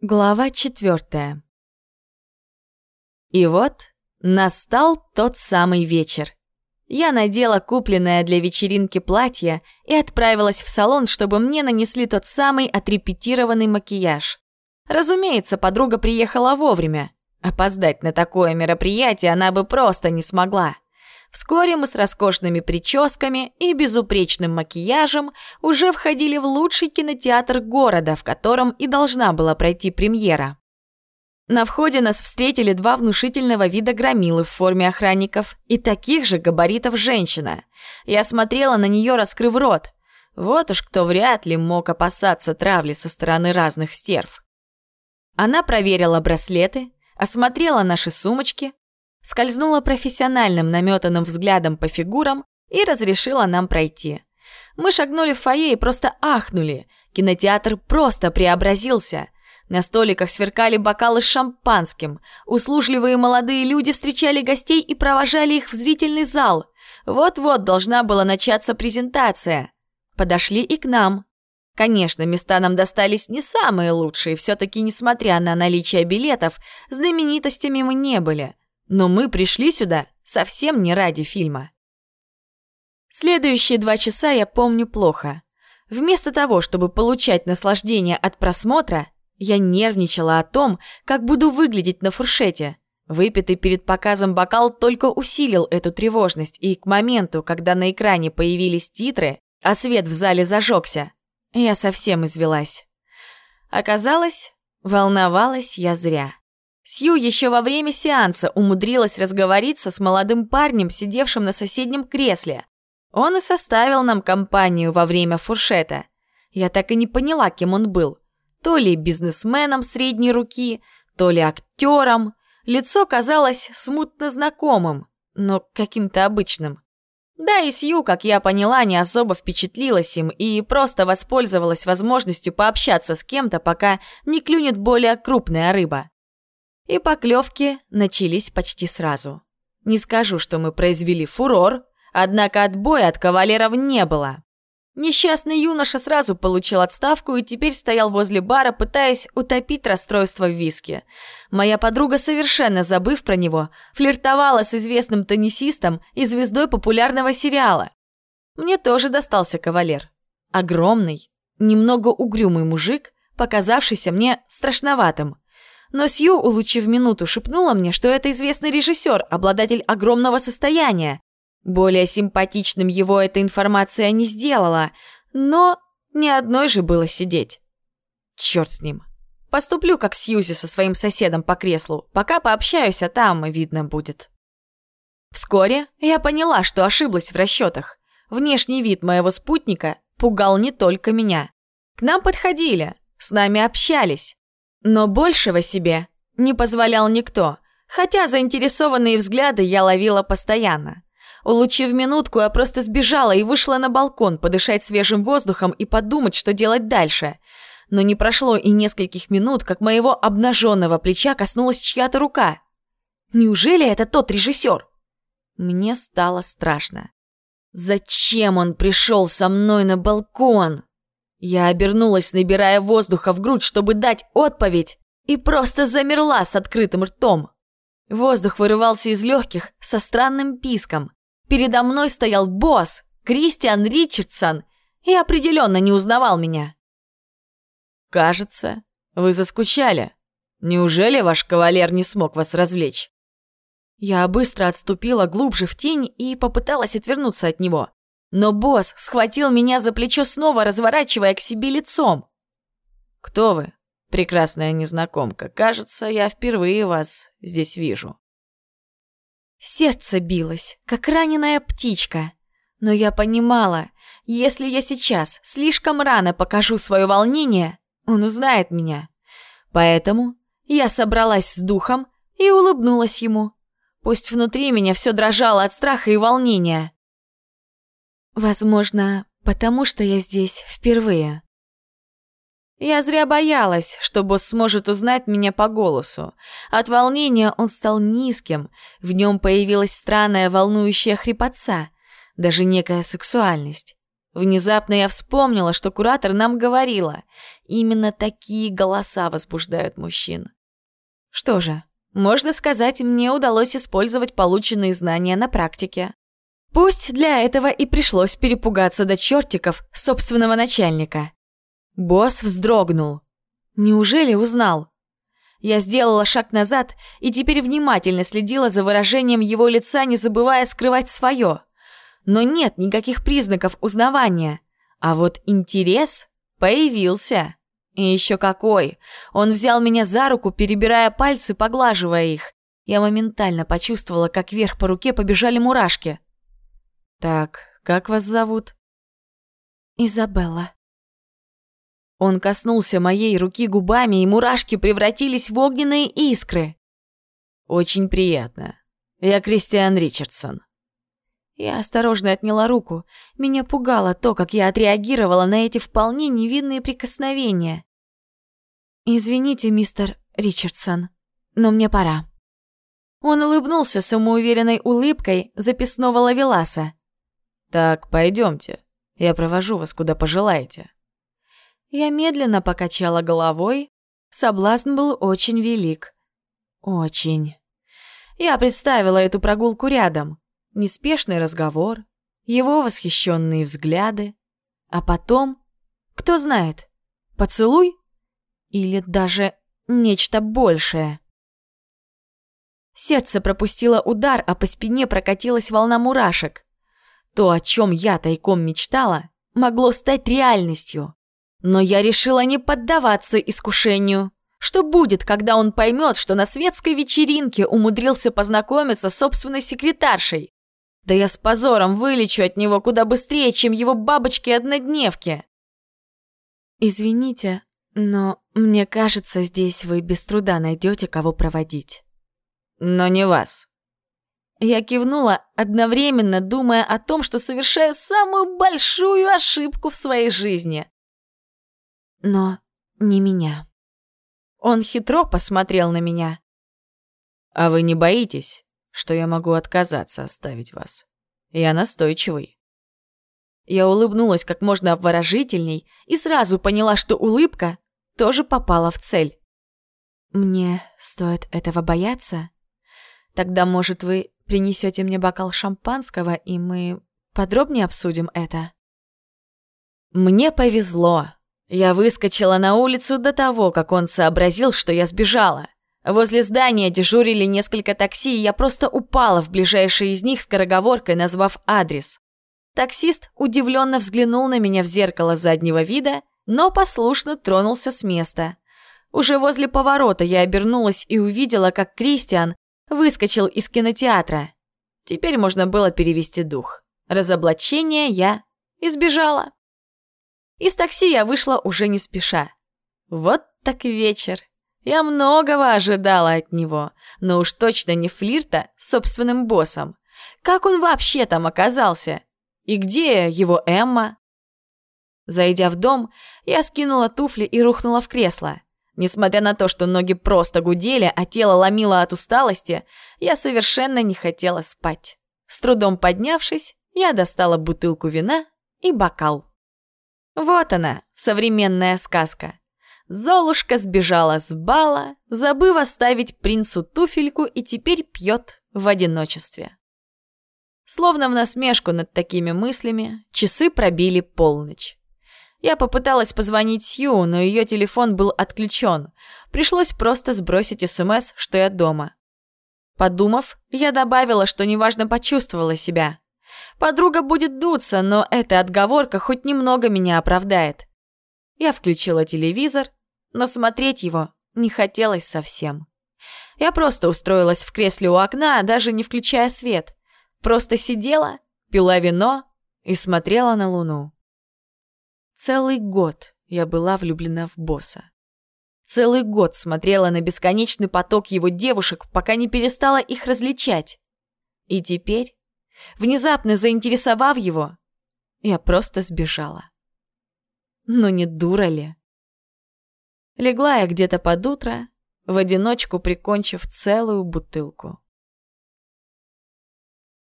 Глава четвертая. И вот настал тот самый вечер. Я надела купленное для вечеринки платье и отправилась в салон, чтобы мне нанесли тот самый отрепетированный макияж. Разумеется, подруга приехала вовремя. Опоздать на такое мероприятие она бы просто не смогла. Вскоре мы с роскошными прическами и безупречным макияжем уже входили в лучший кинотеатр города, в котором и должна была пройти премьера. На входе нас встретили два внушительного вида громилы в форме охранников и таких же габаритов женщина. Я смотрела на нее, раскрыв рот. Вот уж кто вряд ли мог опасаться травли со стороны разных стерв. Она проверила браслеты, осмотрела наши сумочки, скользнула профессиональным наметанным взглядом по фигурам и разрешила нам пройти. Мы шагнули в фойе и просто ахнули. Кинотеатр просто преобразился. На столиках сверкали бокалы с шампанским. Услужливые молодые люди встречали гостей и провожали их в зрительный зал. Вот-вот должна была начаться презентация. Подошли и к нам. Конечно, места нам достались не самые лучшие, все-таки, несмотря на наличие билетов, знаменитостями мы не были. Но мы пришли сюда совсем не ради фильма. Следующие два часа я помню плохо. Вместо того, чтобы получать наслаждение от просмотра, я нервничала о том, как буду выглядеть на фуршете. Выпитый перед показом бокал только усилил эту тревожность, и к моменту, когда на экране появились титры, а свет в зале зажегся, я совсем извелась. Оказалось, волновалась я зря. Сью еще во время сеанса умудрилась разговориться с молодым парнем, сидевшим на соседнем кресле. Он и составил нам компанию во время фуршета. Я так и не поняла, кем он был. То ли бизнесменом средней руки, то ли актером. Лицо казалось смутно знакомым, но каким-то обычным. Да и Сью, как я поняла, не особо впечатлилась им и просто воспользовалась возможностью пообщаться с кем-то, пока не клюнет более крупная рыба. И поклевки начались почти сразу. Не скажу, что мы произвели фурор, однако отбоя от кавалеров не было. Несчастный юноша сразу получил отставку и теперь стоял возле бара, пытаясь утопить расстройство в виске. Моя подруга, совершенно забыв про него, флиртовала с известным теннисистом и звездой популярного сериала. Мне тоже достался кавалер. Огромный, немного угрюмый мужик, показавшийся мне страшноватым – но Сью, улучив минуту, шепнула мне, что это известный режиссер, обладатель огромного состояния. Более симпатичным его эта информация не сделала, но ни одной же было сидеть. Черт с ним. Поступлю как Сьюзи со своим соседом по креслу, пока пообщаюсь, а там видно будет. Вскоре я поняла, что ошиблась в расчетах. Внешний вид моего спутника пугал не только меня. К нам подходили, с нами общались. Но большего себе не позволял никто, хотя заинтересованные взгляды я ловила постоянно. Улучив минутку, я просто сбежала и вышла на балкон подышать свежим воздухом и подумать, что делать дальше. Но не прошло и нескольких минут, как моего обнаженного плеча коснулась чья-то рука. Неужели это тот режиссер? Мне стало страшно. Зачем он пришел со мной на балкон? Я обернулась, набирая воздуха в грудь, чтобы дать отповедь, и просто замерла с открытым ртом. Воздух вырывался из легких со странным писком. Передо мной стоял босс, Кристиан Ричардсон, и определенно не узнавал меня. «Кажется, вы заскучали. Неужели ваш кавалер не смог вас развлечь?» Я быстро отступила глубже в тень и попыталась отвернуться от него. Но босс схватил меня за плечо снова, разворачивая к себе лицом. «Кто вы, прекрасная незнакомка? Кажется, я впервые вас здесь вижу». Сердце билось, как раненая птичка. Но я понимала, если я сейчас слишком рано покажу свое волнение, он узнает меня. Поэтому я собралась с духом и улыбнулась ему. Пусть внутри меня все дрожало от страха и волнения. Возможно, потому что я здесь впервые. Я зря боялась, что босс сможет узнать меня по голосу. От волнения он стал низким, в нем появилась странная волнующая хрипотца, даже некая сексуальность. Внезапно я вспомнила, что куратор нам говорила. Именно такие голоса возбуждают мужчин. Что же, можно сказать, мне удалось использовать полученные знания на практике. Пусть для этого и пришлось перепугаться до чертиков собственного начальника. Босс вздрогнул. Неужели узнал? Я сделала шаг назад и теперь внимательно следила за выражением его лица, не забывая скрывать свое. Но нет никаких признаков узнавания. А вот интерес появился. И еще какой! Он взял меня за руку, перебирая пальцы, поглаживая их. Я моментально почувствовала, как вверх по руке побежали мурашки. «Так, как вас зовут?» «Изабелла». Он коснулся моей руки губами, и мурашки превратились в огненные искры. «Очень приятно. Я Кристиан Ричардсон». Я осторожно отняла руку. Меня пугало то, как я отреагировала на эти вполне невинные прикосновения. «Извините, мистер Ричардсон, но мне пора». Он улыбнулся самоуверенной улыбкой записного лавеласа. «Так, пойдемте. Я провожу вас, куда пожелаете». Я медленно покачала головой. Соблазн был очень велик. Очень. Я представила эту прогулку рядом. Неспешный разговор, его восхищенные взгляды. А потом, кто знает, поцелуй? Или даже нечто большее. Сердце пропустило удар, а по спине прокатилась волна мурашек. То, о чем я тайком мечтала, могло стать реальностью. Но я решила не поддаваться искушению. Что будет, когда он поймет, что на светской вечеринке умудрился познакомиться с собственной секретаршей? Да я с позором вылечу от него куда быстрее, чем его бабочки-однодневки. Извините, но мне кажется, здесь вы без труда найдете, кого проводить. Но не вас. Я кивнула, одновременно думая о том, что совершаю самую большую ошибку в своей жизни. Но не меня. Он хитро посмотрел на меня. «А вы не боитесь, что я могу отказаться оставить вас? Я настойчивый». Я улыбнулась как можно обворожительней и сразу поняла, что улыбка тоже попала в цель. «Мне стоит этого бояться? Тогда, может, вы принесете мне бокал шампанского, и мы подробнее обсудим это?» Мне повезло. Я выскочила на улицу до того, как он сообразил, что я сбежала. Возле здания дежурили несколько такси, и я просто упала в ближайшее из них скороговоркой, назвав адрес. Таксист удивленно взглянул на меня в зеркало заднего вида, но послушно тронулся с места. Уже возле поворота я обернулась и увидела, как Кристиан выскочил из кинотеатра. Теперь можно было перевести дух. Разоблачение я избежала. Из такси я вышла уже не спеша. Вот так вечер. Я многого ожидала от него, но уж точно не флирта с собственным боссом. Как он вообще там оказался? И где его Эмма? Зайдя в дом, я скинула туфли и рухнула в кресло. Несмотря на то, что ноги просто гудели, а тело ломило от усталости, я совершенно не хотела спать. С трудом поднявшись, я достала бутылку вина и бокал. Вот она, современная сказка. Золушка сбежала с бала, забыв оставить принцу туфельку и теперь пьет в одиночестве. Словно в насмешку над такими мыслями, часы пробили полночь. Я попыталась позвонить Сью, но ее телефон был отключен. Пришлось просто сбросить СМС, что я дома. Подумав, я добавила, что неважно почувствовала себя. Подруга будет дуться, но эта отговорка хоть немного меня оправдает. Я включила телевизор, но смотреть его не хотелось совсем. Я просто устроилась в кресле у окна, даже не включая свет. Просто сидела, пила вино и смотрела на луну. Целый год я была влюблена в босса. Целый год смотрела на бесконечный поток его девушек, пока не перестала их различать. И теперь, внезапно заинтересовав его, я просто сбежала. Но не дура ли? Легла я где-то под утро, в одиночку прикончив целую бутылку.